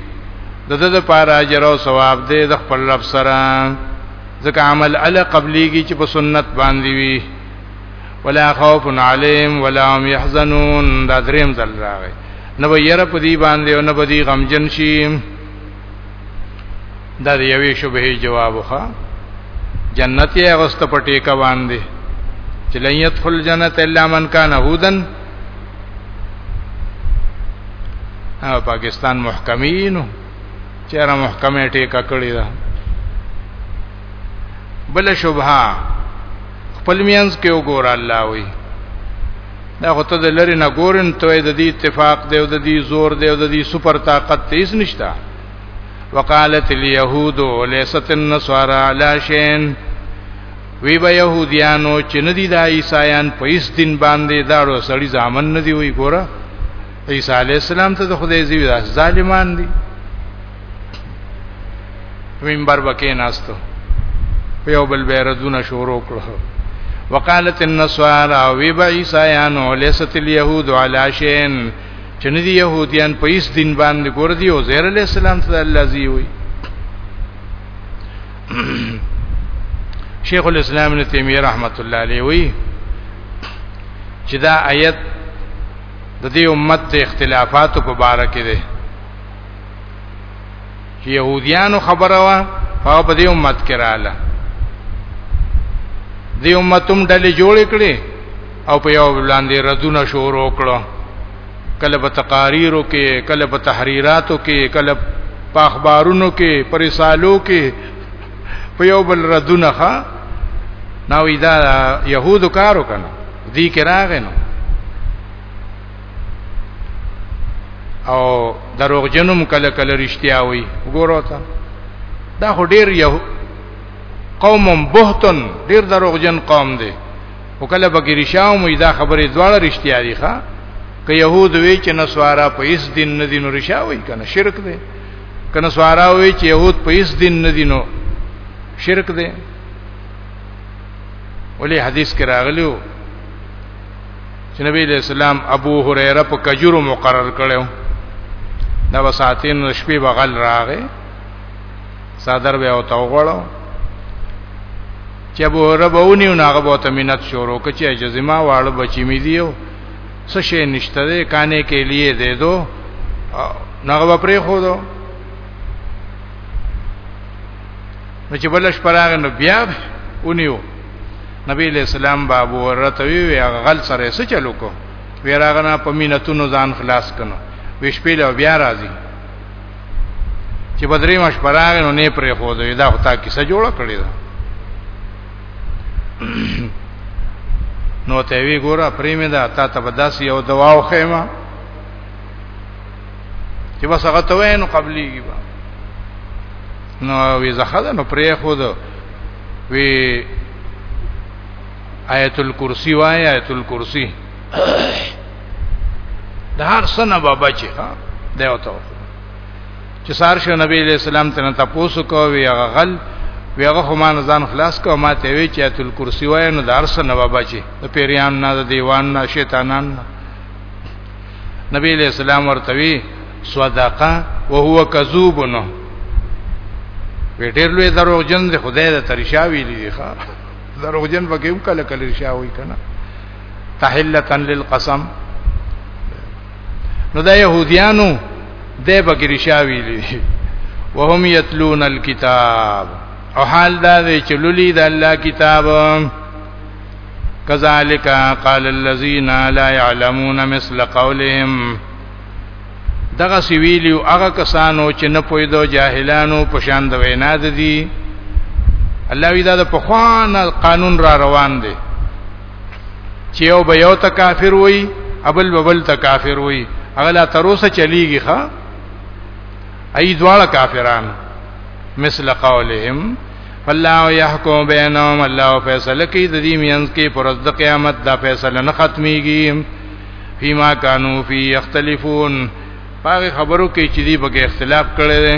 د دې لپاره اجر او ثواب دی د خپل رب سره ځکه عمل ال قبليږي چې په سنت باندې وي ولا خوف عليهم ولا هم يحزنون دا دریم ځل راغی نه به یره په دې باندې او نه به دې غمجن شي دا د یوې شوبه جواب وخا جنت یې اغست پټې کا باندې چې لن يدخل جنت الا من كان هودن او پاکستان محکمینو چیرې محکمه ټیکا کړی دا بل شوبه خپل مینس کې وګور الله وي دا خو ته د لری نه ګورن ته د دې اتفاق دی او د دې زور دی او د دې سپر طاقت تیز نشتا وقالت اليهود ليست النصارى على شيء وی به يهوديانو چې ندي د عیسایان په هیڅ دین باندې داړو سړی ځامن ندي وی ګوره عیسی علی السلام ته د خدای زیوی ظالمان دي منبر بکې ناستو په یو بل بیرزونه شروع کړو وقالت النصارى وبا عيسایانو ليست اليهود على شيء چې نه دي يهوديان په هیڅ دین باندې ګور دي او زهر عليه السلام ته الله زی وي شیخ الاسلام ابن تیمیه رحمت الله علیه وی چې دا آیت د دې امت د اختلافاتو په باره کې ده چې يهوديانو خبره وا هغه په دې امت کې رااله دې امتوم ډلې جوړ کړي او په یو بلاندې ردونه شروع کړو کله په تقاریرو کې کله په تحریراتو کې کله په اخبارونو کې پر رسالو کې په یو بل ردونه ښا نو دا يهودو کارو کنه دې کې راغنو او دروغ جنوم کله کله رښتیا وي وګورو ته دا خو ډیر یو قوم بهتن ډیر دروغ جن قوم دی وکله بګی رشاو مې دا خبره دواړه رښتیا دي ښا که يهود وی چې نسوارا په هیڅ دین نه دینو رشاوي کنه شرک دی کنه سوارا وی چې يهود په هیڅ دین نه دینو شرک دی ولې حدیث کې راغلیو چې نبی علیہ السلام ابو هريره په کجورو مقرر کړو دا وساتین نو شپې بغل راغې صدر به او توغړو چې ابو هريره به ونیو ناغه به تمنت شروع کچې اجازه ما واړو بچی می دیو څه شي نشته ده کانه کې لیے دے دو ناغه پرې خو دو نو چې بلش پراغ نو بیا ونیو نبی علیہ السلام باب ورته وی غل سره څه چلو کو ویراغنا په مینتونو ځان خلاص کنو ویش پیله بیا راځي چې بدرې مش پراغ نو نه پرې خو دا خو تا کیسه جوړه کړې ده نو ته وی ګوره پرې مې دا تا ته بداسي او دوا او خیمه چې بس هغه ته وینو قبليږي با نو وی زخه نو پرې خو ده وی آیت الکرسی وای آیت الکرسی د هر سنه به بچي ها دا وته چې سار شو نبی علیہ السلام ته نه تاسو کوی هغه غل وی هغه خو مان ځان خلاص کو ما ته وی چې آیت الکرسی وای نو د هر سنه به بچي د پیریان نه د دیوان نه شیطانان نه نبی علیہ السلام ورتوی صدقه وهو کذوب نو وی ډیر لوی دروغجن دی خدای د ترشا ویلی دی ښا دروغجن به کوم کله کله رشا وی کنه تحلتا للقسم نو دا يهوديانو د بګی رشا ویلی دی وهم یتلون الكتاب او حال دا دی چې لولي د الله کتاب كذلك قال الذين لا يعلمون مثل قولهم دغه سویلی او هغه کسانو چې نه پویدو جاهلانو په شان د وینا د دي الله وی دا د پخوان قانون را روان دی چې یو به یو ته کافر وای ابل ببل ته کافر وای هغه لا تر اوسه چلیږي ښا ای دواړه کافرانو مثل قولهم فالله يحكم بينهم الله فیصله کوي د دې مینځ کې پر د قیامت دا فیصله نه ختميږي فيما كانوا في يختلفون پاره خبرو کې چې دی بګه اختلاف کړي دي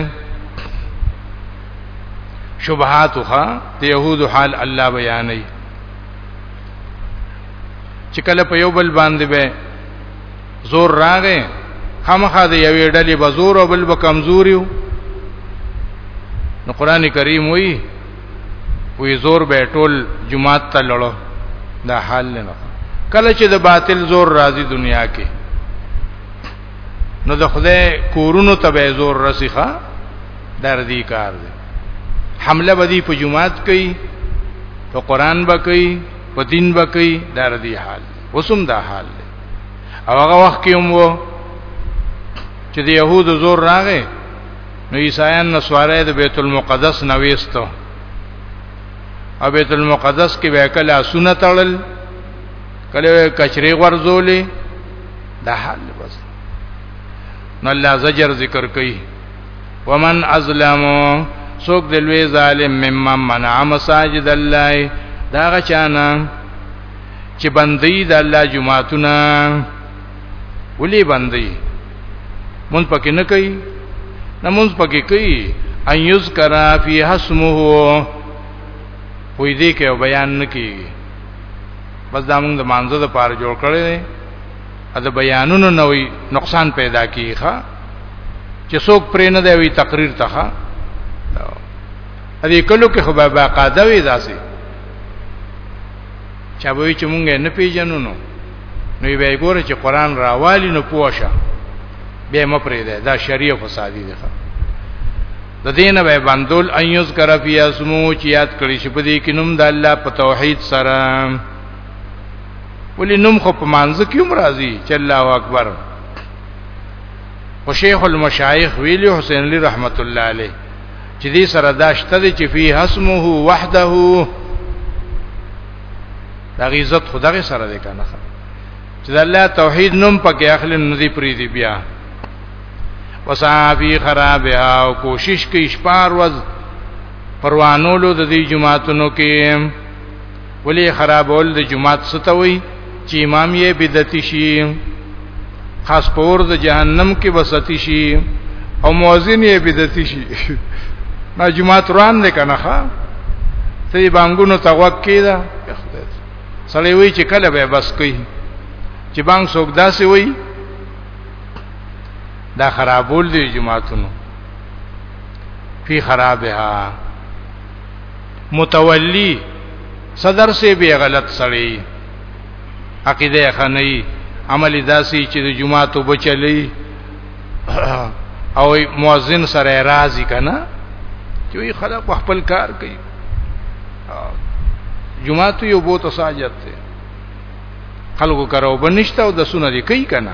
شبهات خو د يهود حال الله بیانې چې کله په یو بل باندې به زور راغې خامخا د یوې ډلې به زور او بل به کمزوري وو نو قران کریم وی وی زور به ټول جمعات ته لړو دا حال نه کله چې د باطل زور راځي دنیا کې نو د خدای کورونو ته به زور رسیخه در دې کار دی حمله بدی په جمعات کوي په قران به کوي په دین به کوي در دې حال وسم دا حال دی او هغه وخت کې هم وو چې د يهودو زور راغې نو عیسایان نسواره د بیت المقدس نه وېستو او بیت المقدس کې به کله سونه تړل کله کچري ورزولې دا حال بس نو الله زجر ذکر کوي ومن ازلم سوک دلوی ظالم ممن منع مساجد الله دا غچانا چې بندي د الله جمعاتونه ولي بندي مونږ پکې نه کوي نه مونږ پکې کوي ان یذکر فی حسمه وې دې کې بیان نه کیږي بس دا مونږ د مانزه د پاره جوړ کړی دی ا د بیانونو نوې نقصان پیدا کیږي ښا چې څوک پرې نه دی وی تقریر ته ښا ا دې کلو کې خو به باقاعده وي داسې چا به چې مونږ نه پیژنو نو نو به ګوره چې قران راوالی نو پوښه به مپرې ده دا شریعه فسادی ده د دینه به بندول ایوز کرا فی اسمو چې یاد کړی شي په دې کې نوم د الله په توحید سره ولی نوم خو په مانځ کې هم راځي چې الله اکبر او شیخ المشایخ ویلی حسین علی رحمت الله علیه چې دې سره داشته دي چې فی حسمه وحده دا عزت خدای سره دی کنه چې الله توحید نوم پکې اخلي نو دې پری دی بیا وصافی خرابها او کوشش کوي شپار وز پروانولو د دې جماعتونو کې ولی خرابول د جماعت ستوي چې امام یې بدعتي شي خاص پور د جهنم کې وستی شي او مؤذن یې بدعتي شي ما جماعت روان دي کنه ښا ته بانګونو تغوک کیدا سړی وی چې کله به بس کوي چې بانګ څوک داسې وی دا خرابول دي جماعتونو فی خرابها متولی صدر سے به غلط سړی عقیده خنۍ عمل داسي چې د جمعه تو بچلې او مؤذن سره راضی کنا چې وی خلک خپل کار کوي جمعه تو یو بوت ساجت ته خلکو کرو بنشته او د سونه دی کوي کنا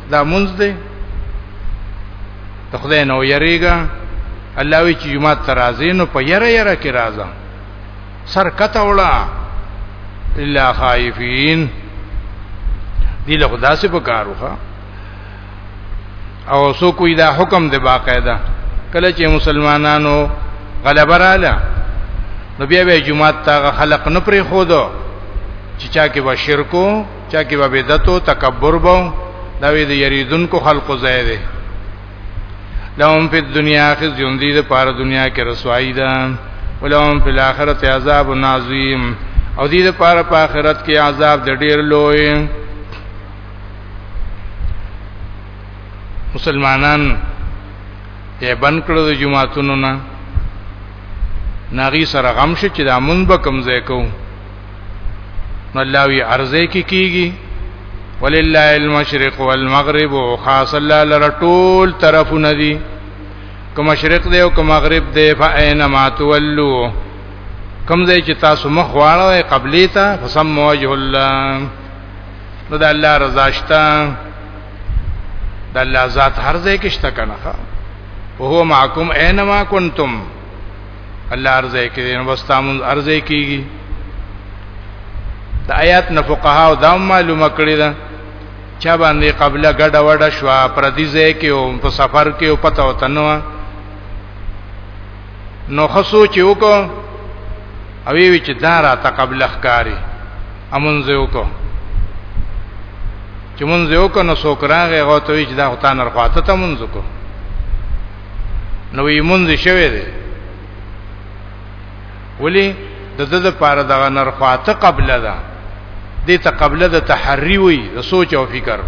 دا مونږ دی ته خدای نو یریګا الله وی چې جمعه ترازی نو په یره یره کې راځه سر کته وړه الا خائفین دی له خدا سي پکاروخه او سو کوئی دا حکم دی باقاعده کله چې مسلمانانو غلبه رااله نو بیا به جمعه ته خلق نه پری خودو چې چا کې به شرکو چا کې به بدعت او تکبر بو دا وی د یریدونکو خلقو ځای دی لهم فی الدنیا خزي دی د پاره دنیا کې رسوایی ده ولهم فی الاخرته عذاب عظیم او دې د پاره په آخرت کې عذاب د ډیر لوی مسلمانان یې بند کړو د جمعهتونو نه ناغي سره غم شي چې دا مونږ به کمزې کوو نو الله وی عرضه کی کیږي ولله المشرق والمغرب خاص الله لره ټول طرفونه دي که مشرق دی او که مغرب دی فاینما تولو کوم ځای چې تاسو مخ واړوي قبلي ته فسم وجه الله نو د الله رضا شته د الله ذات هر ځای کې شته کنه وهو معکم اينما کنتم الله ارزه کې دین واستامون ارزه کیږي د آیات نه فقها او دا معلومه کړی ده چا باندې قبله ګډه وډه شو پردي ځای کې او په سفر کې او پته وتنو نو خصو چې وکړو او وی چې دا را ته قبله ښکاری امون زه وکړو چې مونږ یو کنه سوکراغه غوته وی چې دا هوتان رخواته ته مونږ کو نو یې مونږ شوې دي ولی د د د پاره د غنر خواته قبل ده د ته قبل د تحری وي د سوچ او فکر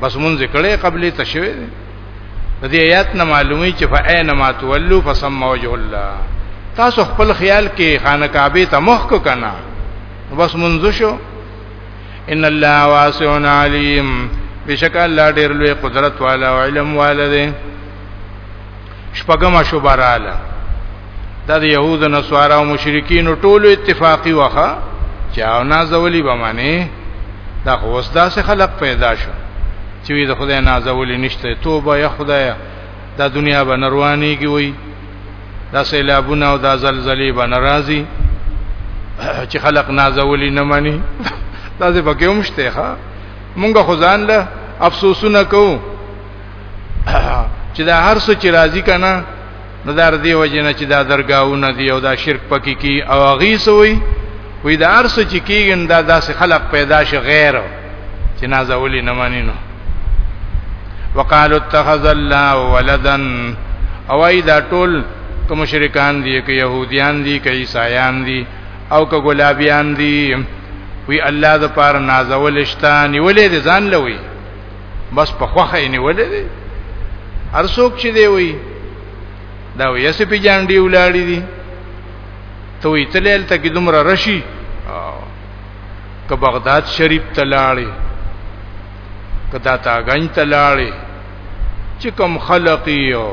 بس مونږ کړه قبل ته شوې دي د دې آیات نه معلومي چې فاینما تولوا فسم وجه الله تاسو خپل خیال کې خانه کعبه ته مخ کو کنه بس منځ شو ان الله واسع علیم بشک الله ډیر لوی قدرت والا او علم والا دی شپږم شوبراله دا د يهود او نصارا او مشرکین ټولو اتفاقی وخه چې او نازولی به معنی دا خو اوس داسې خلق پیدا شو چې د خدای نازولی نشته توبه یا خدای دا دنیا به نروانی کی وای دا سیلابونه او دا زلزلې به ناراضي چې خلق نازولی نه مانی دا څه پکې هم شته ښا مونږ خو ځان له افسوسونه کوو چې دا هر څه چې راضي کنه نو دار دی وجنه چې دا درگاہونه دی او دا شرک پکې کی او غي سوی وې دا هر څه چې کیږي دا داسې خلق پیدا شي غیر چې نازولې نه مانی نو وقالو اتخذ الله ولدا او ای دا ټول که مشرکان دي که يهوديان دي که عیسایان دي او که ګلابیان دي وی الله د پاره نازول شتا نیولې دي ځان لوي بس په خوخه یې نیولې دي هر څوک چې دی وی دا وی اس پی جان دی ولاړی دي ته وی تلل تک دومره رشي که بغداد شریف ته لاړې که داتاګنج ته لاړې چې کم خلق یو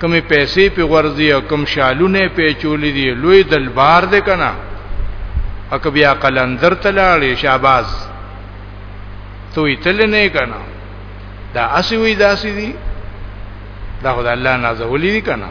کمی پیسې په غورځي او کم شالونه په چولې دي لوی دلبار دې کنا اک بیا قلندر تلاړې شاباز توې تل نه کنا دا اسی وی داسې دي دا خدای الله نازولې دي کنا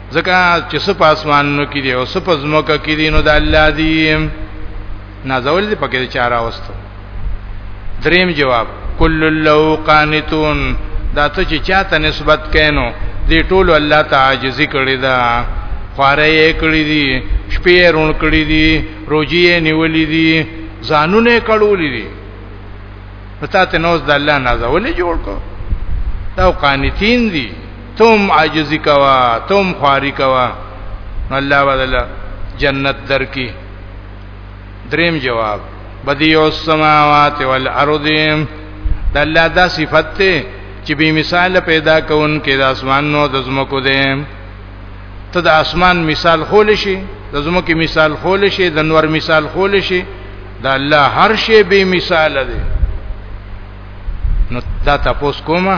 ځکه چې سپ اسمانونو کې دی او سپ زمکه کې دی نو د الله دی نازول دی پکې چاره واستو دریم جواب کل لو قانتون دا ته چې چاته نسبت کینو دی ټول الله ته عاجزی کړی دا خواره یې کړی دی شپې رون کړی دی روجی یې نیولې دی ځانونه کړولې دی پتا ته نوز د الله نازولې جوړ کو دا قانتین دی تم عاجزی کوا تم خواری کوا الله بدل جنت درکی دریم جواب بدیع السماوات والارض د الله دا صفت ته چې به مثال پیدا کون کې د اسمان نو د زمکو ده ته د اسمان مثال خول شي د زمکو مثال خول شي د نور مثال خول شي د الله هر شی به مثال ده نو دا تاسو کومه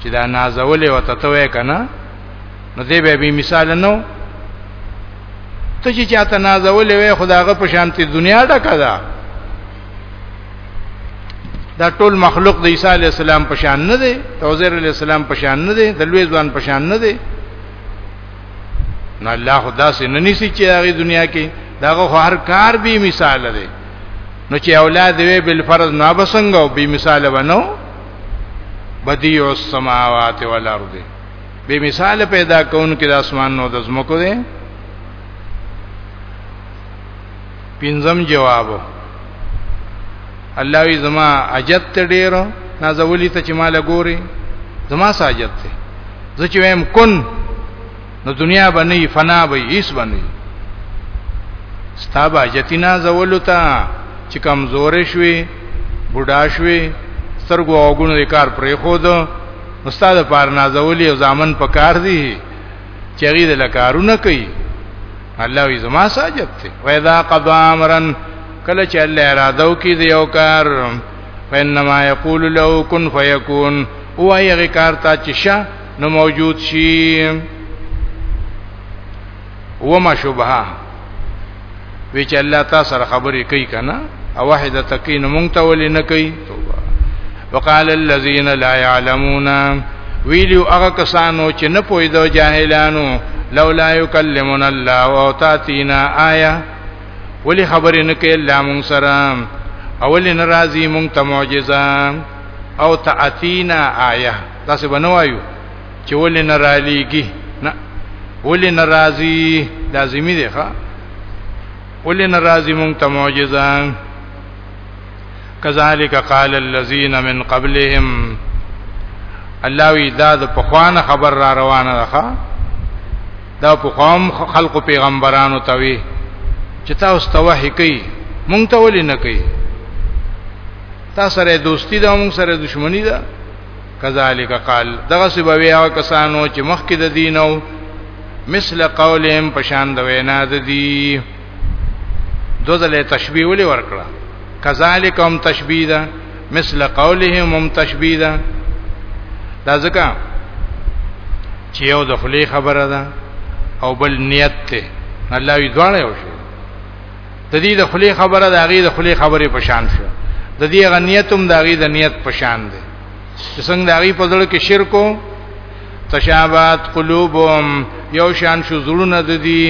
چې دا نازولې وته ته وې کنه نو دې به به مثال نو ته چې چاته نازولې وې خداغه په شانتي دنیا ډکه ده دا ټول مخلوق د عیسی علی السلام په شان نه دی توزیر علی السلام په شان نه دی د لوی ځوان په شان نه دی نو الله خدا سي نه نسی چې هغه دنیا کې داغه خو هر کار به مثال دی نو چې اولاد وی بل فرض نه بسنګ او به مثال بنو بدیع السماوات والارض به مثال پیدا کون کې د اسمان نو د زمکو دی پینځم جواب الله وی زما اجت ته ډیرو نازولی ته چې مال ګوري زما ساجت ته زه چې ویم کن نو دنیا باندې فنا به هیڅ باندې ستابه جتینا زولتا چې کمزور شوي بوډا شوي سترګو او غونو کار پرې خو دو استاد پار نازولی او ځامن پکار دی چې غي د لکارونه کوي الله وی زما ساجت ته وإذا قضى امرا کله چې الله اراده وکي د یو کار فإنما يقول له كن فيكون هو هغه کار ته چې شه نو موجود شي وما شبهه وی چې الله تاسو سره خبرې کوي کنه او واحده تکین مونږ ته ولې نه کوي توبه وقال الذين لا يعلمون ویلو هغه کسانو چې نه پوهیدو جاهلانو لولا یکلمنا الله او تاتینا آیه ولی خبرې نه کوي الله مونږ سره اول ناراضي مونږ ته معجزه او تاتینا آیه تاسو بنوایو چې ولې نه رالیږي نه ولې ناراضي لازمی دی ښا ولې ناراضي مونږ ته معجزه کذالک قال الذين من قبلهم الله وی دا د پخوانه خبر را روانه ده دا پخوام خلق پیغمبرانو ته وی چې تاسو ته وحی کوي مونږ ته ولې نه کوي تاسو سره دوستی ده مونږ سره دښمنی ده کذالک قال دغه سبوی هغه کسانو چې مخکې د دینو مثل قولهم پشان د وینا د دی دوزله تشبیه ولې ورکړه کذالک هم تشبیه ده مثل قولهم هم تشبیه ده دا ځکه چې یو د خلی خبره ده او بل نیت ته الله وی دواړه یو شی د دې د خلی خبره د هغه د خلی خبره په شان شو د دې غنیتم د هغه د نیت په شان دی چې څنګه د هغه په ځل کې شرکو تشابات قلوبهم یو شان شو زړونه د دې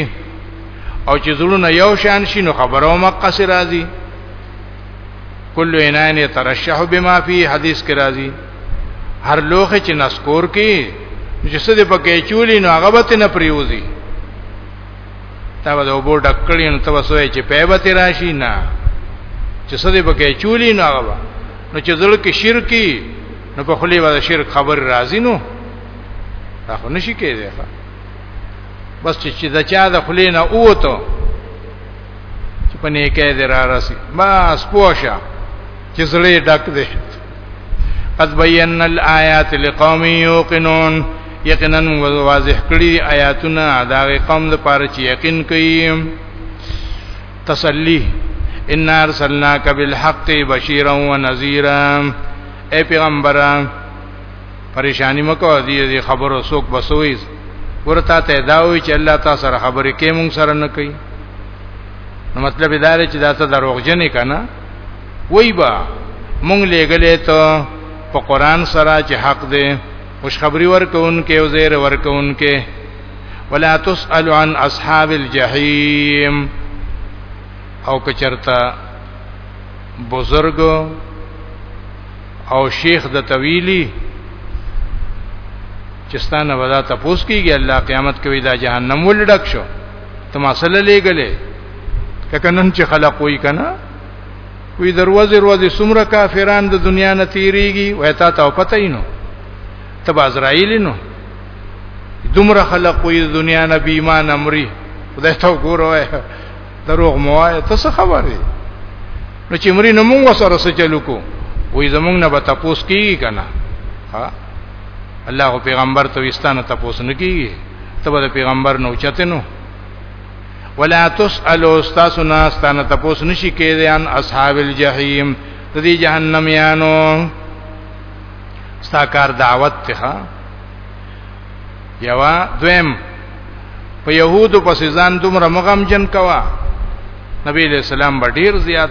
او چې زړونه یو شان شي نو خبرو مقصر راځي کل عینان ترشح بما فی حدیث کې راځي هر لوخه چې نسکور کې جسد پکې چولی نو هغه به نه پریوزي تا به وبو ډکړی نو ته وسوې چې په به تیر راشي نه چې سده به کې چولی نه غوا نو چې زړه کې شرکی نو په خلی به شرک خبر راځي نو دا خو نشي کېږي بس چې دا چا د خلی نه اوته چې په نیکه دې را راسي بس پوښه چې زړه ډک دی قد بينا الآيات لقوم يوقنون یقینا واضح کړی آیاتونه دا قوم د پاره چې یقین کوي تسلی ان ارسلناک بالحق بشیرا ونذیرا اے پیغمبر پریشانی مکو دی دی خبرو سوک بسوي ورته ته دا وی چې الله تعالی سره خبرې کې مونږ سره نه کوي نو مطلب دا دی چې دا ته دروغجنې کنه وی با مونږ لګلې ته په قران سره چې حق دی خوشخبری ورکوونکې او زیر ورکوونکې ولا تسأل عن اصحاب الجحیم او کچرتا بزرګ او شیخ د طویلی چستانه ودا تپوس کیږي الله قیامت کوي دا جهنم ولډک شو ته ما سره لېګلې لکه نن چې خلق وای کنه وی دروازه دروازه سمره کافران د دنیا نه تیریږي وای تا ته پته یې نو تب ازرائیل نو دومره خلق وی د دنیا نه بی ایمان امري خدای ته وګوره دروغ مو وای ته څه خبرې نو چې مري نو موږ سره څه چلو کو وی زمونږ نه به تاسو کیږي کنه ها الله پیغمبر ته وستانه تاسو نه کیږي ته به پیغمبر نو چته نو ولا تسالو استاسو ناس تنه تاسو نشی کېدی ان اصحاب الجحیم د دې جهنم یانو ستا کار دعوت ته یوا دویم په يهودو پس ځان دومره مغم جن کوا نبی له سلام به ډیر زیات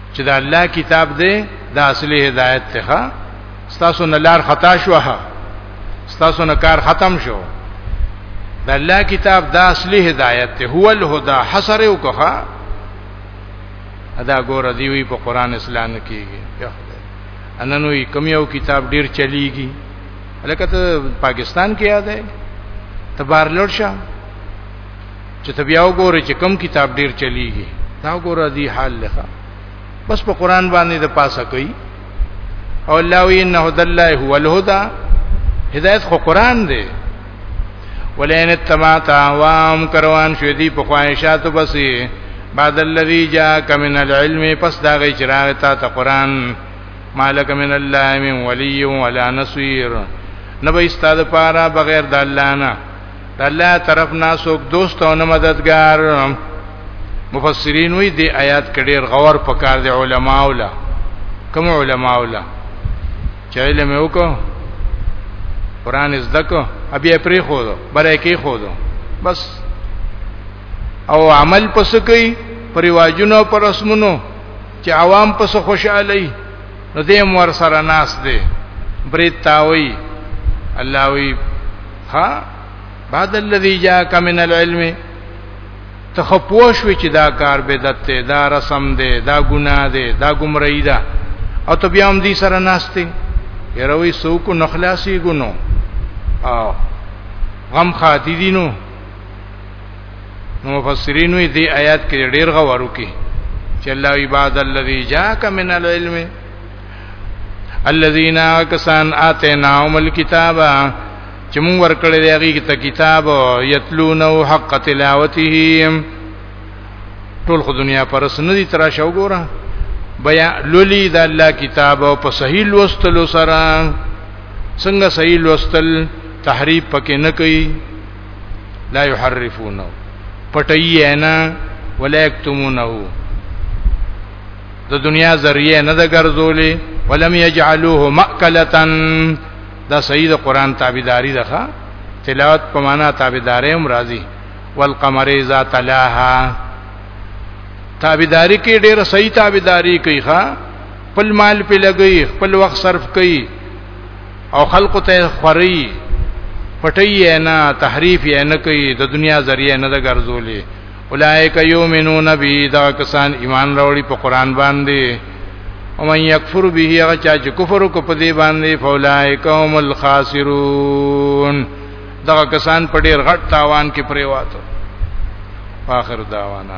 چې دا الله کتاب دی دا اصلي هدایت ته ستاسو نه لار خطا شوه ستاسو نه کار ختم شو دا الله کتاب دا اصلي هدایت ته هو الهدى حسر وکها ادا ګور دی وی په قران اسلام کېږي اننوې کم یو کتاب ډیر چلیږي لکه ته پاکستان کې یاد ہے تبار لړ شه چې ته بیا وګوره چې کم کتاب ډیر چلیږي دا وګوره دی حال لخه بس په قران باندې د پاسه کوي او الله وی انه دلله هو الهدى هدایت خو قران دی ولئن اتبعت عوام کروان شو دی په خواهشات بسې بعد الذي جاءك من العلم پس دا غي چراغ تا ته قران مالک من الله من ولي ولا نصير نبي استاد پارا بغیر د الله نه د الله طرف نه څوک دوست او نه مددگار مفسرین وی دی آیات کې ډېر غور پکار دی علما اوله کوم علما اوله چې علم وکړو قران زده کو ابي پرې خو دو بلې کې خو دو بس او عمل پس کوي پر واجونو پر رسمونو چې عوام پس خوشاله نو دې مور سره ناس دې بریتاوي الله وی ها بعد الذي جاءك من العلم تخپوش وی چې دا کار بدعت دی دا رسم دی دا ګناه دی دا گمراهی ده او ته بیا هم دې سره ناس دې یروي سوق نخلاصي ګنو او غم خاطی دینو نو مفسرین وی دی آیات کې ډیر غور وکي چې الله عباد الذی جاءک من العلم الذين کسان اتیناهم الكتاب چې مونږ ورکړی دی هغه ته کتاب یتلونه حق تلاوته ټول خو دنیا پرس نه دي ترا شو ګوره بیا لولی د الله کتاب او په صحیح لوستلو سره څنګه صحیح لوستل تحریف پکې نه کوي لا يحرفونه پټي نه ولا يكتمونه د دنیا ذریعہ نه د ګرځولې ولم يجعلوه مأکلتن دا صحیح د قران تابعداري ده تلاوت په معنا تابعداري هم راځي والقمر اذا تلاها تابعداري کې ډېر صحیح تابعداري کوي ښا خپل مال په لګي خپل وخت صرف کوي او خلق ته خوري پټي نه تحریف یې نه کوي د دنیا ذریعہ نه د ګرځولې اولائک یؤمنون به دا کسان ایمان راوړي په قران باندې او من یکفر به هغه چا چې کفر کو په دې باندې فولائک هم الخاسرون دا کسان په ډیر غټ تاوان کې پریواتو اخر دعوانا